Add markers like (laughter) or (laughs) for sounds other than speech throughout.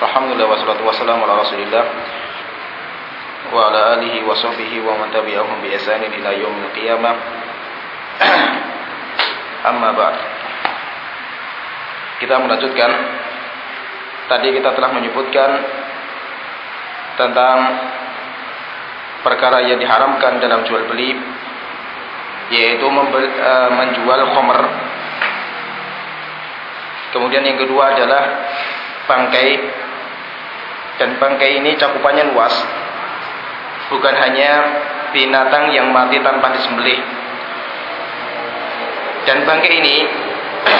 Alhamdulillah wassalatu wassalamu ala Rasulillah wa ala alihi wa sahbihi wa man tabi'ahum bi ihsanin ila yaumil qiyamah. (clears throat) Amma ba'd. Kita melanjutkan tadi kita telah menyebutkan tentang perkara yang diharamkan dalam jual beli yaitu uh, menjual khomer kemudian yang kedua adalah bangkai dan bangkai ini cakupannya luas. Bukan hanya binatang yang mati tanpa disembelih. Dan bangkai ini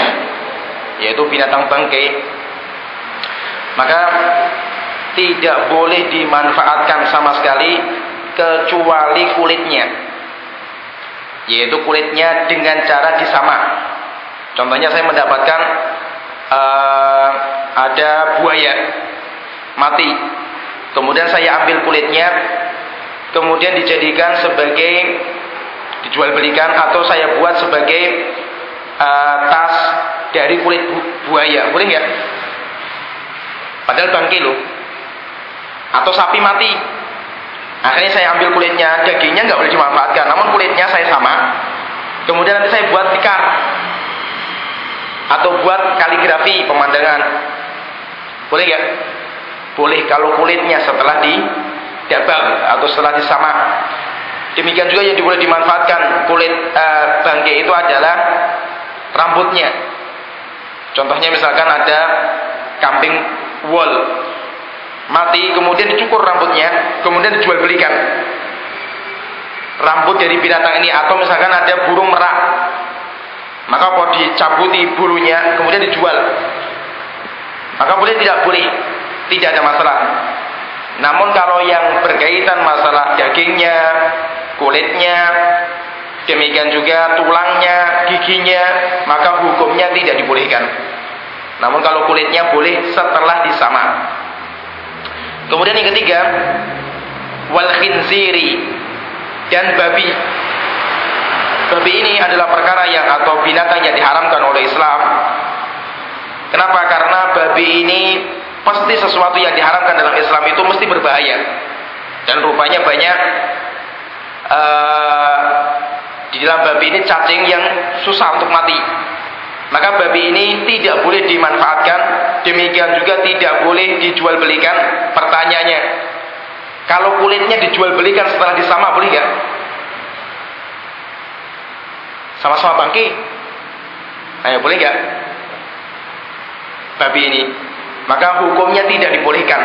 (clears throat) yaitu binatang bangkai maka tidak boleh dimanfaatkan sama sekali kecuali kulitnya. Yaitu kulitnya dengan cara disamak. Contohnya saya mendapatkan uh, ada buaya mati, kemudian saya ambil kulitnya, kemudian dijadikan sebagai dijual belikan atau saya buat sebagai uh, tas dari kulit bu buaya, boleh nggak? Padahal bangke loh. Atau sapi mati, Akhirnya saya ambil kulitnya, dagingnya nggak boleh dimanfaatkan, namun kulitnya saya sama. Kemudian nanti saya buat tikar atau buat kaligrafi pemandangan. Boleh nggak? Boleh kalau kulitnya setelah di dabang atau setelah disamak. Demikian juga yang boleh dimanfaatkan kulit e, bangke itu adalah rambutnya. Contohnya misalkan ada kambing wool mati kemudian dicukur rambutnya kemudian dijual belikan rambut dari binatang ini atau misalkan ada burung merak. Maka kalau dicabuti bulunya kemudian dijual. Maka boleh tidak boleh tidak ada masalah namun kalau yang berkaitan masalah dagingnya kulitnya demikian juga tulangnya giginya maka hukumnya tidak dibolehkan namun kalau kulitnya boleh setelah disamak Kemudian yang ketiga, wal khinziri dan babi. Babi ini adalah perkara yang atau binatang yang diharamkan oleh Islam. Kenapa? Karena babi ini pasti sesuatu yang diharamkan dalam Islam itu mesti berbahaya. Dan rupanya banyak uh, di dalam babi ini cacing yang susah untuk mati. Maka babi ini tidak boleh dimanfaatkan, demikian juga tidak boleh dijual belikan. Pertanyaannya, kalau kulitnya dijual belikan setelah disama boleh nggak? Sama-sama bangki. Ayo boleh nggak? Babi ini. Maka hukumnya tidak dibolehkan.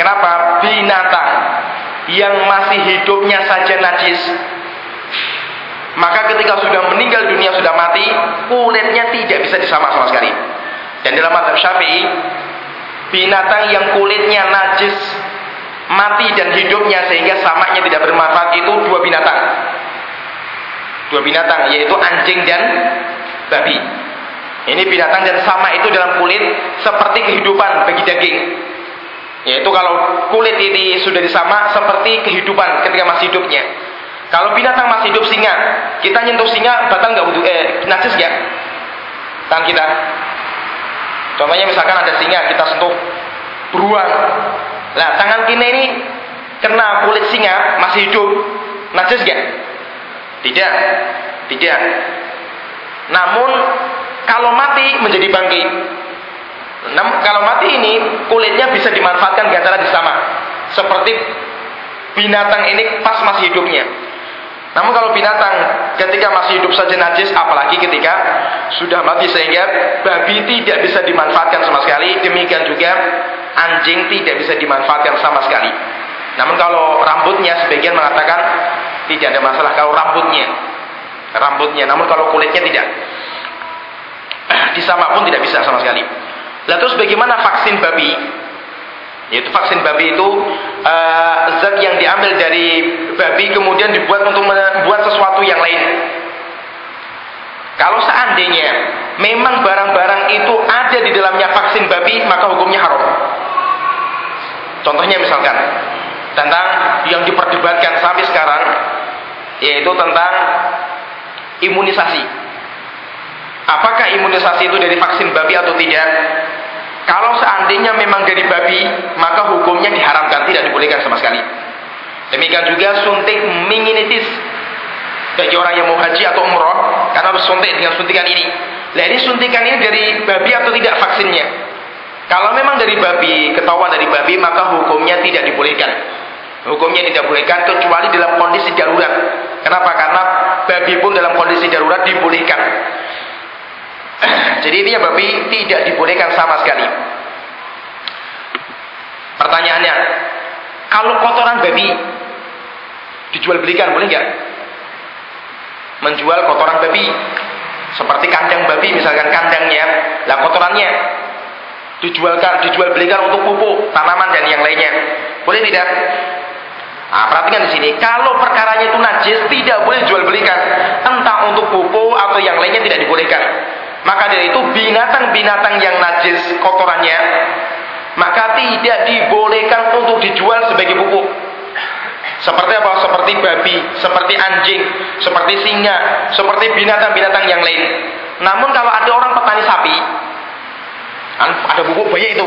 Kenapa? Binatang yang masih hidupnya saja najis maka ketika sudah meninggal dunia sudah mati, kulitnya tidak bisa disamak sama sekali. Dan dalam madhab syafi'i, binatang yang kulitnya najis, mati dan hidupnya sehingga samaknya tidak bermanfaat itu dua binatang. Dua binatang yaitu anjing dan babi. Ini binatang dan sama itu dalam kulit seperti kehidupan bagi daging. Yaitu kalau kulit ini sudah disamak seperti kehidupan ketika masih hidupnya. Kalau binatang masih hidup singa, kita nyentuh singa batal nggak butuh eh najis nggak? Tangan kita. Contohnya misalkan ada singa kita sentuh beruang. Nah tangan kita ini kena kulit singa masih hidup, najis nggak? Tidak, tidak. Namun kalau mati menjadi bangki. Nah, kalau mati ini kulitnya bisa dimanfaatkan di antara sama. Seperti binatang ini pas masih hidupnya. Namun kalau binatang ketika masih hidup saja najis, apalagi ketika sudah mati sehingga babi tidak bisa dimanfaatkan sama sekali, demikian juga anjing tidak bisa dimanfaatkan sama sekali. Namun kalau rambutnya sebagian mengatakan tidak ada masalah kalau rambutnya, rambutnya. Namun kalau kulitnya tidak, disama pun tidak bisa sama sekali. Lalu terus bagaimana vaksin babi? Yaitu vaksin babi itu uh, zat yang diambil dari babi kemudian dibuat untuk membuat sesuatu yang lain. Kalau seandainya memang barang-barang itu ada di dalamnya vaksin babi, maka hukumnya haram. Contohnya misalkan tentang yang diperdebatkan sampai sekarang yaitu tentang imunisasi. Apakah imunisasi itu dari vaksin babi atau tidak? Kalau seandainya memang dari babi, maka hukumnya diharamkan, tidak dibolehkan sama sekali. Demikian juga suntik meningitis bagi orang yang mau haji atau umroh, karena harus suntik dengan suntikan ini. Nah ini suntikan ini dari babi atau tidak vaksinnya? Kalau memang dari babi, ketahuan dari babi, maka hukumnya tidak dibolehkan. Hukumnya tidak dibolehkan kecuali dalam kondisi darurat. Kenapa? Karena babi pun dalam kondisi darurat dibolehkan. (clears throat) Jadi intinya babi tidak dibolehkan sama sekali. Pertanyaannya, kalau kotoran babi dijual belikan boleh nggak? Menjual kotoran babi seperti kandang babi misalkan kandangnya, lah kotorannya dijualkan, dijual belikan untuk pupuk tanaman dan yang lainnya. Boleh tidak? Nah, perhatikan di sini, kalau perkaranya itu najis tidak boleh jual belikan, entah untuk pupuk atau yang lainnya tidak dibolehkan. Maka dari itu binatang-binatang yang najis kotorannya maka tidak dibolehkan untuk dijual sebagai pupuk. Seperti apa? Seperti babi, seperti anjing, seperti singa, seperti binatang-binatang yang lain. Namun kalau ada orang petani sapi, kan ada pupuk banyak itu.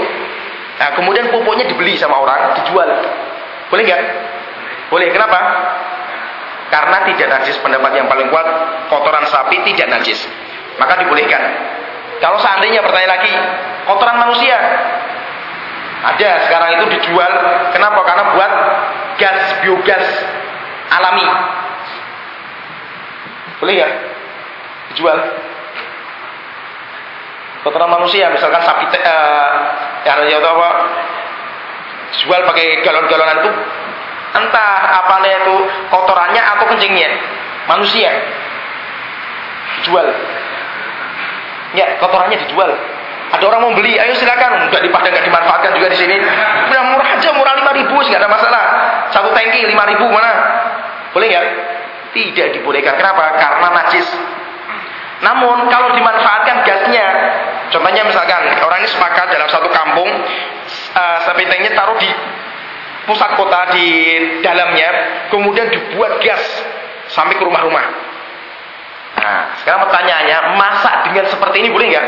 Nah, kemudian pupuknya dibeli sama orang, dijual. Boleh nggak? Boleh. Kenapa? Karena tidak najis pendapat yang paling kuat, kotoran sapi tidak najis maka dibolehkan. Kalau seandainya bertanya lagi, kotoran manusia ada sekarang itu dijual. Kenapa? Karena buat gas biogas alami. Boleh ya? Dijual. Kotoran manusia, misalkan sapi uh, yang ya apa? Jual pakai galon-galonan itu entah apa itu kotorannya atau kencingnya manusia dijual Ya, kotorannya dijual. Ada orang mau beli, ayo silakan. Enggak dipakai, enggak dimanfaatkan juga di sini. Udah murah aja, murah lima ribu, nggak ada masalah. Satu tangki lima ribu mana? Boleh nggak? Tidak dibolehkan. Kenapa? Karena najis. Namun kalau dimanfaatkan gasnya, contohnya misalkan orang ini sepakat dalam satu kampung, uh, sapi tanknya taruh di pusat kota di dalamnya, kemudian dibuat gas sampai ke rumah-rumah. Nah, sekarang pertanyaannya, masak dengan seperti ini boleh nggak?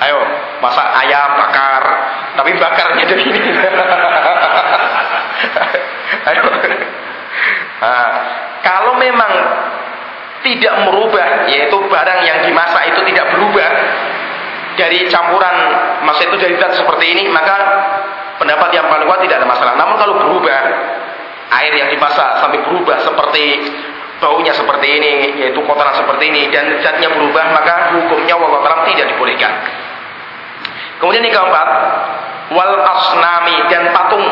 Ayo, masak ayam bakar, tapi bakarnya dari ini. (laughs) Ayo. Nah, kalau memang tidak merubah, yaitu barang yang dimasak itu tidak berubah dari campuran masa itu dari zat seperti ini, maka pendapat yang paling kuat tidak ada masalah. Namun kalau berubah, air yang dimasak sampai berubah seperti baunya seperti ini, yaitu kotoran seperti ini dan zatnya berubah, maka hukumnya wallahu tidak dibolehkan. Kemudian yang keempat, wal asnami dan patung.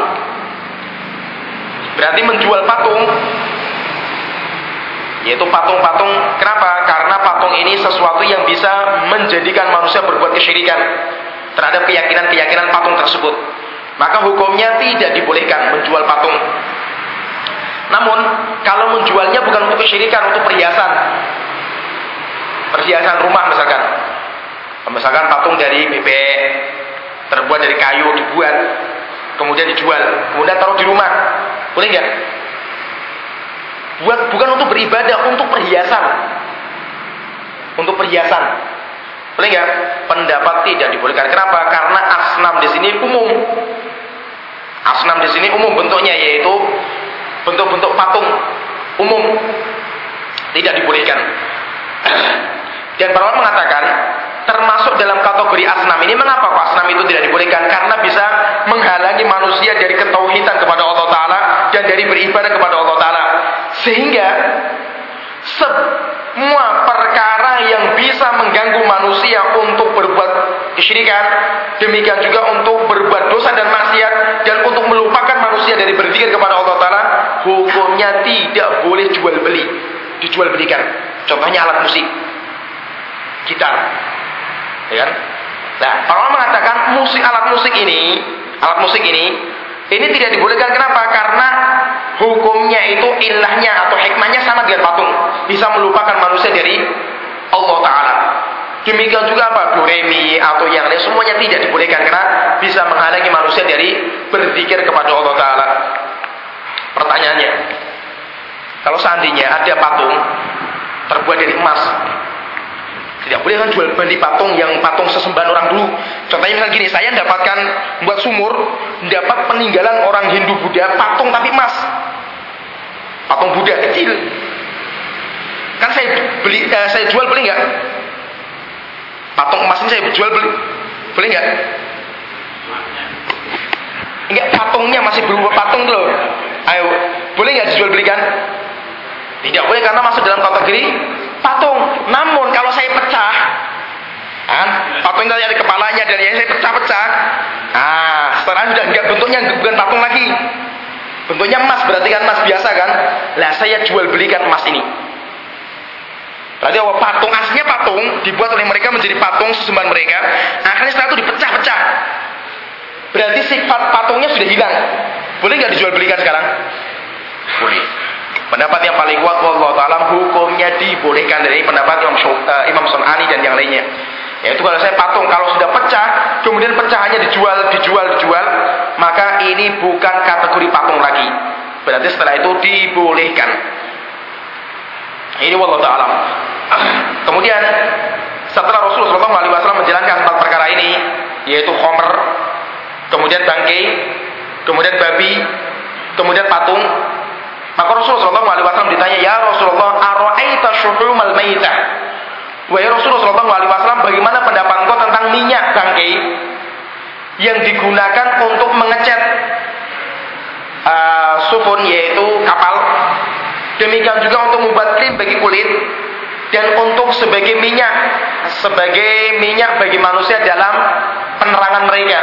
Berarti menjual patung yaitu patung-patung kenapa? Karena patung ini sesuatu yang bisa menjadikan manusia berbuat kesyirikan terhadap keyakinan-keyakinan patung tersebut. Maka hukumnya tidak dibolehkan menjual patung. Namun kalau menjualnya bukan untuk kesyirikan, untuk perhiasan. Perhiasan rumah misalkan. Misalkan patung dari bebek terbuat dari kayu dibuat, kemudian dijual, kemudian taruh di rumah. Boleh nggak? Buat bukan untuk beribadah, untuk perhiasan. Untuk perhiasan. Boleh nggak? Pendapat tidak dibolehkan. Kenapa? Karena asnam di sini umum. Asnam di sini umum bentuknya yaitu bentuk-bentuk patung umum tidak dibolehkan. Dan para ulama mengatakan termasuk dalam kategori asnam ini mengapa asnam itu tidak dibolehkan? Karena bisa menghalangi manusia dari ketauhidan kepada Allah Taala dan dari beribadah kepada Allah Taala. Sehingga semua perkara yang bisa mengganggu manusia untuk berbuat kesyirikan, demikian juga untuk berbuat dosa dan maksiat dan untuk melupakan manusia dari berzikir kepada Allah taala, hukumnya tidak boleh jual beli, dijual belikan. Contohnya alat musik. Gitar. Ya kan? Nah, orang mengatakan musik alat musik ini, alat musik ini ini tidak dibolehkan kenapa? Karena hukumnya itu ilahnya atau hikmahnya sama dengan patung, bisa melupakan manusia dari Allah taala. Demikian juga apa? Doremi atau yang lain semuanya tidak dibolehkan karena bisa menghalangi manusia dari berzikir kepada Allah taala. Pertanyaannya, kalau seandainya ada patung terbuat dari emas. Tidak boleh kan jual beli patung yang patung sesembahan orang dulu. Contohnya misalnya gini, saya dapatkan buat sumur, dapat peninggalan orang Hindu Buddha, patung tapi emas. Patung Buddha kecil. Kan saya beli, eh, saya jual beli nggak? Patung emas ini saya jual beli, boleh nggak? Enggak, patungnya masih berupa patung loh. Ayo, boleh nggak dijual belikan? Tidak boleh karena masuk dalam kategori patung. Namun kalau saya pecah, kan? Patung ada kepalanya dan yang saya pecah-pecah. Ah, sekarang sudah enggak bentuknya bukan patung lagi. Bentuknya emas berarti kan emas biasa kan? Lah saya jual belikan emas ini. Berarti apa? Patung aslinya patung dibuat oleh mereka menjadi patung sesembahan mereka. Akhirnya setelah itu dipecah-pecah. Berarti sifat patungnya sudah hilang. Boleh nggak dijual belikan sekarang? Boleh. Pendapat yang paling kuat Allah taala hukumnya dibolehkan dari pendapat Imam uh, Imam Sunani dan yang lainnya. Yaitu kalau saya patung kalau sudah pecah, kemudian pecahannya dijual, dijual, dijual, maka ini bukan kategori patung lagi. Berarti setelah itu dibolehkan. Ini Allah taala. Kemudian setelah Rasulullah SAW menjalankan empat perkara ini, yaitu khomer, kemudian bangkai, kemudian babi, kemudian patung, maka Rasulullah SAW ditanya, Ya Rasulullah, Aro'aita syuhumal mayitah. Wahai Rasulullah SAW, bagaimana pendapat engkau tentang minyak bangkai yang digunakan untuk mengecat uh, sufun, yaitu kapal. Demikian juga untuk membuat krim bagi kulit dan untuk sebagai minyak, sebagai minyak bagi manusia dalam penerangan mereka.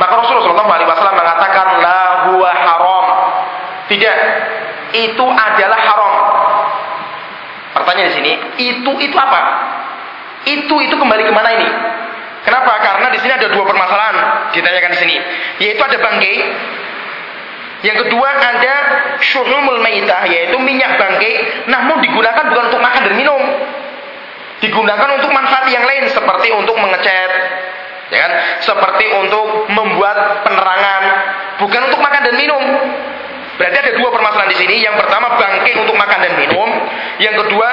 Maka Rasulullah SAW mengatakan, La huwa haram tidak. Itu adalah haram. Pertanyaan di sini, itu itu apa? Itu itu kembali ke mana ini? Kenapa? Karena di sini ada dua permasalahan ditanyakan di sini. Yaitu ada bangkai. Yang kedua ada syuhumul maitah yaitu minyak bangkai namun digunakan bukan untuk makan dan minum. Digunakan untuk manfaat yang lain seperti untuk mengecat, ya kan? Seperti untuk membuat penerangan, bukan untuk makan dan minum. Berarti ada dua permasalahan di sini. Yang pertama bangkai untuk makan dan minum. Yang kedua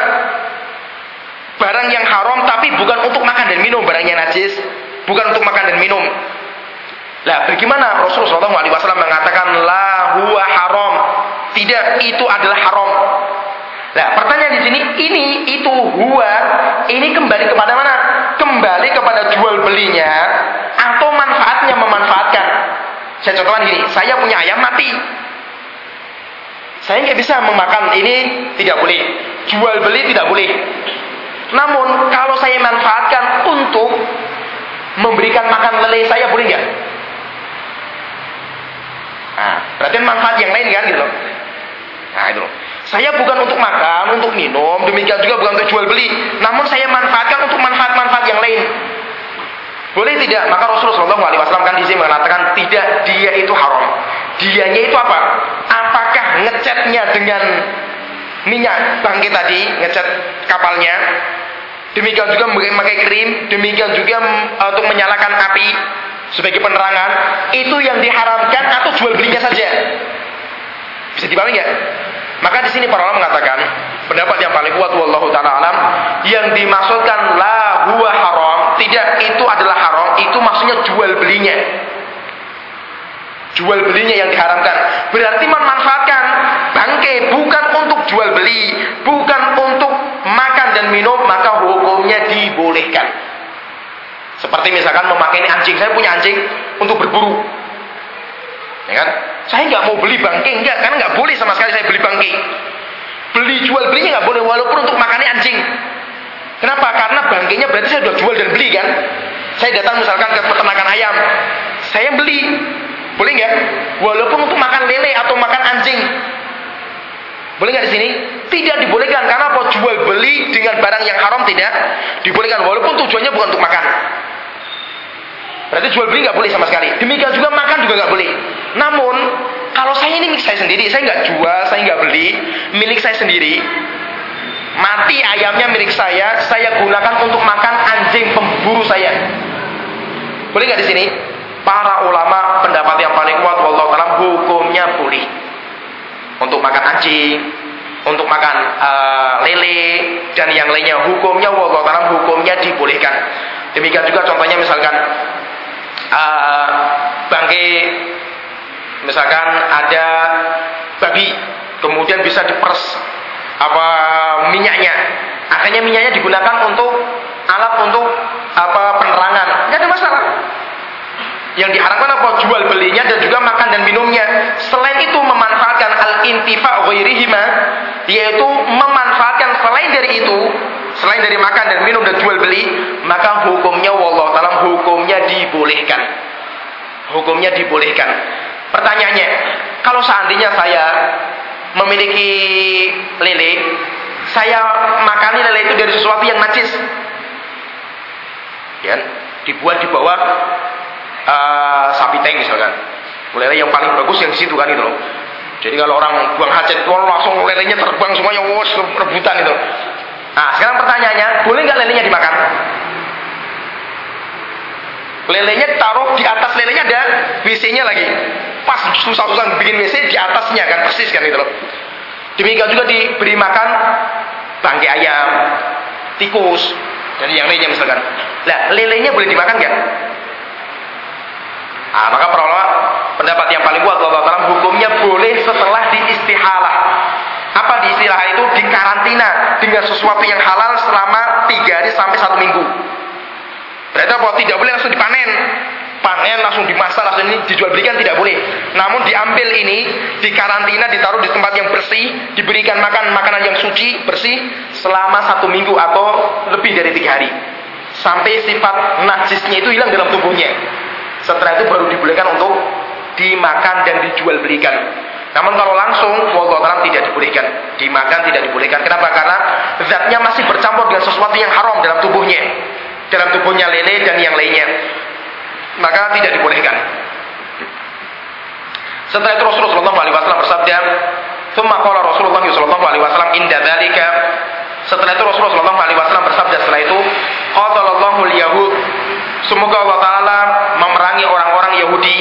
barang yang haram tapi bukan untuk makan dan minum, barangnya najis, bukan untuk makan dan minum. Lah, bagaimana Rasulullah SAW mengatakan la huwa haram? Tidak, itu adalah haram. Nah, pertanyaan di sini, ini itu huwa, ini kembali kepada mana? Kembali kepada jual belinya atau manfaatnya memanfaatkan. Saya contohkan gini, saya punya ayam mati. Saya nggak bisa memakan ini tidak boleh. Jual beli tidak boleh. Namun kalau saya manfaatkan untuk memberikan makan lele saya boleh nggak? Nah, berarti manfaat yang lain kan gitu loh. Nah itu loh. Saya bukan untuk makan, untuk minum, demikian juga bukan untuk jual beli. Namun saya manfaatkan untuk manfaat-manfaat yang lain. Boleh tidak? Maka Rasulullah SAW kan di sini mengatakan tidak, dia itu haram. Dianya itu apa? Apakah ngecatnya dengan minyak bangkit tadi, ngecat kapalnya, demikian juga memakai krim, demikian juga uh, untuk menyalakan api sebagai penerangan, itu yang diharamkan atau jual belinya saja. Bisa dipahami nggak? Maka di sini para ulama mengatakan pendapat yang paling kuat wallahu taala alam yang dimaksudkan la huwa haram tidak itu adalah haram itu maksudnya jual belinya jual belinya yang diharamkan. Berarti memanfaatkan bangkai bukan untuk jual beli, bukan untuk makan dan minum, maka hukumnya dibolehkan. Seperti misalkan memakai ini anjing, saya punya anjing untuk berburu. Ya kan? Saya nggak mau beli bangkai, enggak, karena nggak boleh sama sekali saya beli bangkai. Beli jual belinya nggak boleh, walaupun untuk makan anjing. Kenapa? Karena bangkainya berarti saya sudah jual dan beli kan. Saya datang misalkan ke peternakan ayam, saya beli, boleh nggak? Walaupun untuk makan lele atau makan anjing. Boleh nggak di sini? Tidak dibolehkan karena apa? Jual beli dengan barang yang haram tidak dibolehkan walaupun tujuannya bukan untuk makan. Berarti jual beli nggak boleh sama sekali. Demikian juga makan juga nggak boleh. Namun kalau saya ini milik saya sendiri, saya nggak jual, saya nggak beli, milik saya sendiri. Mati ayamnya milik saya, saya gunakan untuk makan anjing pemburu saya. Boleh nggak di sini? para ulama pendapat yang paling kuat wallahu hukumnya boleh untuk makan anjing, untuk makan uh, lele dan yang lainnya hukumnya wallahu hukumnya dibolehkan. Demikian juga contohnya misalkan uh, bangke misalkan ada babi kemudian bisa diperes apa minyaknya. Akhirnya minyaknya digunakan untuk alat untuk apa penerangan. Nggak ada masalah. Yang diharapkan apa jual belinya dan juga makan dan minumnya. Selain itu memanfaatkan al intifa ghairihima yaitu memanfaatkan selain dari itu selain dari makan dan minum dan jual beli maka hukumnya wallahu taala hukumnya dibolehkan. Hukumnya dibolehkan. Pertanyaannya kalau seandainya saya memiliki lele saya makani lele itu dari sesuatu yang najis. Ya dibuat di bawah uh, sapi tank misalkan. Lele yang paling bagus yang situ kan itu loh. Jadi kalau orang buang hajat itu langsung lelenya terbang semuanya wos rebutan itu nah sekarang pertanyaannya boleh nggak lelenya dimakan? Lelenya taruh di atas lelenya ada WC-nya lagi. Pas susah-susah bikin WC di atasnya kan persis kan itu loh. Demikian juga diberi makan bangkai ayam tikus dan yang lainnya misalkan. Lah lelenya boleh dimakan nggak? Nah, maka para pendapat yang paling kuat Allah Taala hukumnya boleh setelah diistihalah. Apa diistilah itu? Dikarantina dengan sesuatu yang halal selama tiga hari sampai satu minggu. Berarti apa? Tidak boleh langsung dipanen. Panen langsung dimasak langsung ini dijual belikan tidak boleh. Namun diambil ini, dikarantina, ditaruh di tempat yang bersih, diberikan makan makanan yang suci, bersih selama satu minggu atau lebih dari tiga hari. Sampai sifat najisnya itu hilang dalam tubuhnya. Setelah itu baru dibolehkan untuk dimakan dan dijual belikan. Namun kalau langsung, wallahu taala tidak dibolehkan. Dimakan tidak dibolehkan. Kenapa? Karena zatnya masih bercampur dengan sesuatu yang haram dalam tubuhnya. Dalam tubuhnya lele dan yang lainnya. Maka tidak dibolehkan. Setelah itu Rasulullah SAW bersabda, "Tsumma qala Rasulullah SAW inda dzalika" Setelah itu Rasulullah SAW bersabda setelah itu, "Qatalallahu al-yahud" Semoga Allah Ta'ala memerangi orang-orang Yahudi.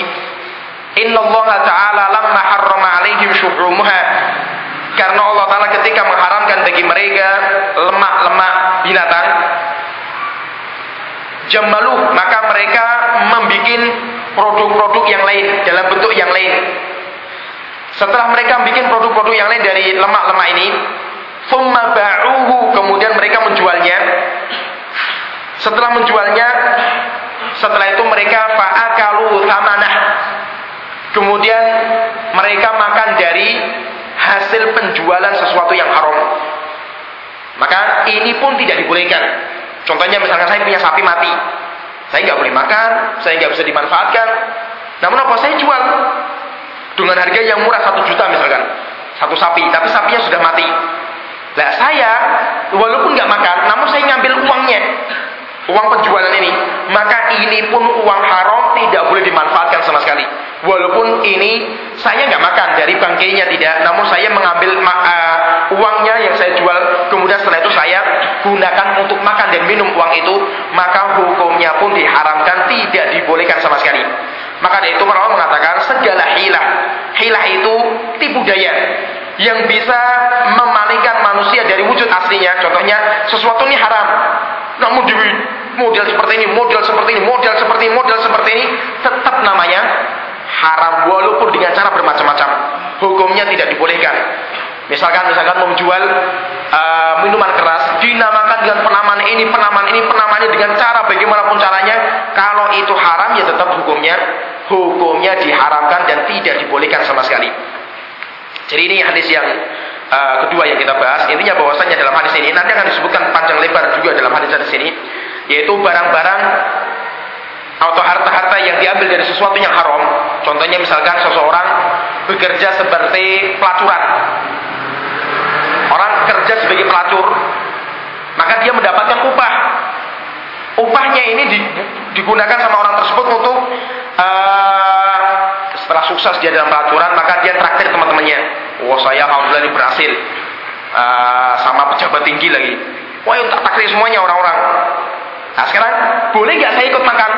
Inna Allah Ta'ala lamma harrama alaihim. Karena Allah Ta'ala ketika mengharamkan bagi mereka lemak-lemak binatang. Jamaluh, maka mereka membuat produk-produk yang lain dalam bentuk yang lain. Setelah mereka membuat produk-produk yang lain dari lemak-lemak ini, Thumma ba'uhu, kemudian mereka menjualnya setelah menjualnya, setelah itu mereka fa'akalu tamanah. Kemudian mereka makan dari hasil penjualan sesuatu yang haram. Maka ini pun tidak dibolehkan. Contohnya misalkan saya punya sapi mati. Saya nggak boleh makan, saya nggak bisa dimanfaatkan. Namun apa saya jual dengan harga yang murah satu juta misalkan satu sapi, tapi sapinya sudah mati. Nah saya walaupun nggak makan, namun saya ngambil uangnya uang penjualan ini, maka ini pun uang haram tidak boleh dimanfaatkan sama sekali. Walaupun ini saya nggak makan dari bangkainya tidak, namun saya mengambil uh, uangnya yang saya jual, kemudian setelah itu saya gunakan untuk makan dan minum uang itu, maka hukumnya pun diharamkan tidak dibolehkan sama sekali. Maka dari itu para mengatakan segala hilah, hilah itu tipu daya yang bisa memalingkan manusia dari wujud aslinya. Contohnya sesuatu ini haram, namun di model seperti ini, model seperti ini, model seperti ini, model seperti ini, tetap namanya haram walaupun dengan cara bermacam-macam. Hukumnya tidak dibolehkan. Misalkan misalkan menjual uh, minuman keras dinamakan dengan penamaan ini, penamaan ini, penamannya dengan cara bagaimanapun caranya, kalau itu haram ya tetap hukumnya hukumnya diharamkan dan tidak dibolehkan sama sekali. Jadi ini hadis yang uh, kedua yang kita bahas. Intinya bahwasanya dalam hadis ini nanti akan disebutkan panjang lebar juga dalam hadis-hadis ini yaitu barang-barang atau harta-harta yang diambil dari sesuatu yang haram. Contohnya misalkan seseorang bekerja seperti pelacuran. Orang kerja sebagai pelacur, maka dia mendapatkan upah. Upahnya ini digunakan sama orang tersebut untuk uh, setelah sukses dia dalam pelacuran, maka dia traktir teman-temannya. Wah saya alhamdulillah ini berhasil uh, sama pejabat tinggi lagi. Wah tak traktir semuanya orang-orang. Nah sekarang boleh nggak saya ikut makan?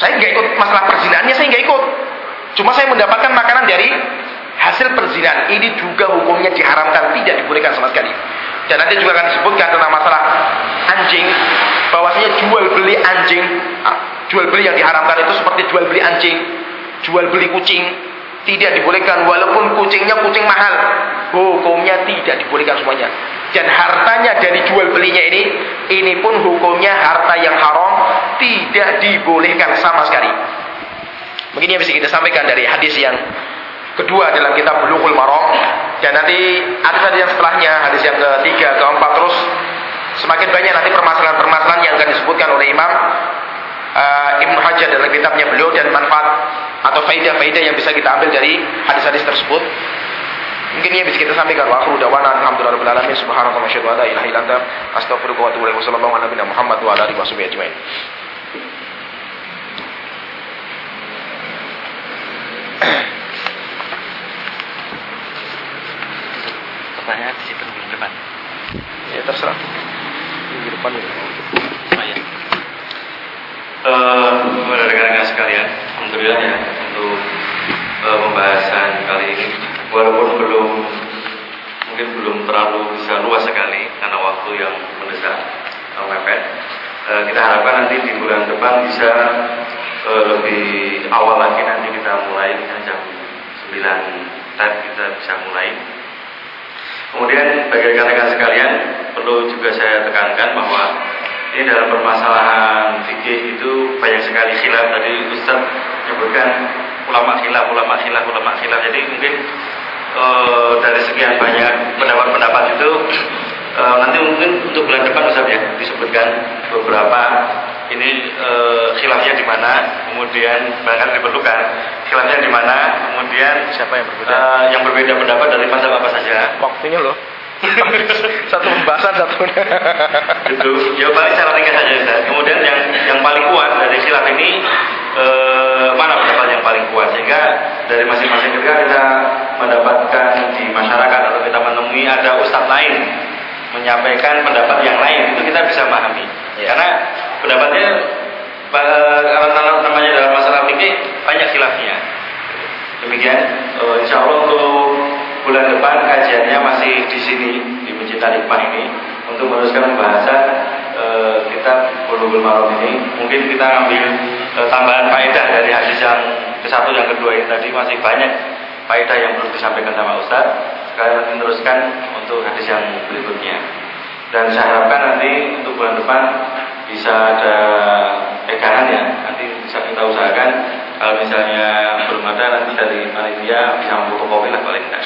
Saya nggak ikut masalah perzinaannya, saya nggak ikut. Cuma saya mendapatkan makanan dari hasil perzinahan ini juga hukumnya diharamkan, tidak dibolehkan sama sekali. Dan nanti juga akan disebutkan tentang masalah anjing, bahwasanya jual beli anjing, ah, jual beli yang diharamkan itu seperti jual beli anjing, jual beli kucing, tidak dibolehkan walaupun kucingnya kucing mahal hukumnya tidak dibolehkan semuanya dan hartanya dari jual belinya ini ini pun hukumnya harta yang haram tidak dibolehkan sama sekali begini yang bisa kita sampaikan dari hadis yang kedua dalam kitab Bulughul Maram dan nanti ada hadis yang setelahnya hadis yang ketiga keempat terus semakin banyak nanti permasalahan-permasalahan yang akan disebutkan oleh Imam uh, Ibnu Hajar dalam kitabnya beliau dan manfaat atau faidah-faidah yang bisa kita ambil dari hadis-hadis tersebut. Mungkin ini bisa kita sampaikan wa akhiru dawana alhamdulillahi rabbil alamin subhanaka wa asyhadu an la ilaha illa anta astaghfiruka wa atubu ilaik. Wassallallahu ala nabiyina Muhammad wa ala alihi washabihi ajmain. Pertanyaan di situ di depan. Ya terserah. Di depan. Oh ya. Uh, rekan-rekan sekalian, alhamdulillah ya untuk uh, pembahasan kali ini walaupun belum mungkin belum terlalu bisa luas sekali karena waktu yang mendesak mepet. Uh, kita harapkan nanti di bulan depan bisa uh, lebih awal lagi nanti kita mulai jam 9 tab kita bisa mulai. Kemudian bagi rekan-rekan sekalian perlu juga saya tekankan bahwa ini dalam permasalahan fikih itu banyak sekali khilaf tadi Ustaz menyebutkan ulama khilaf, ulama khilaf, ulama khilaf. Jadi mungkin e, dari sekian banyak pendapat-pendapat itu e, nanti mungkin untuk bulan depan Ustaz ya disebutkan beberapa ini e, khilafnya di mana, kemudian bahkan diperlukan khilafnya di mana, kemudian siapa yang berbeda? E, yang berbeda pendapat dari masa apa saja. Waktunya loh. (laughs) satu pembahasan satu itu ya paling cara tinggal saja Ustaz. kemudian yang yang paling kuat dari khilaf ini eh, mana pendapat yang paling kuat? Sehingga dari masing-masing ketika kita mendapatkan di masyarakat atau kita menemui ada ustadz lain menyampaikan pendapat yang lain. Itu kita bisa memahami. Ya. karena pendapatnya kalau namanya dalam masalah fikih banyak khilafnya. Demikian eh, insya Allah untuk bulan depan kajiannya masih di sini di Masjid Hikmah ini untuk meneruskan pembahasan e, kitab Bulughul Maram ini. Mungkin kita ambil e, tambahan faedah dari hadis yang ke satu yang kedua ini tadi masih banyak faedah yang belum disampaikan sama Ustaz. Sekarang nanti meneruskan untuk hadis yang berikutnya. Dan saya harapkan nanti untuk bulan depan bisa ada pegangan ya. Nanti bisa kita usahakan kalau misalnya belum ada nanti dari panitia bisa memfotokopi lah paling tidak.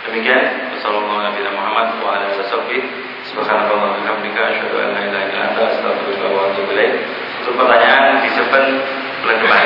Demikian Wassalamualaikum warahmatullahi wabarakatuh Subhanallah wa bihamdika asyhadu an la ilaha illa anta astaghfiruka wa atubu ilaik. Untuk pertanyaan disimpan bulan depan.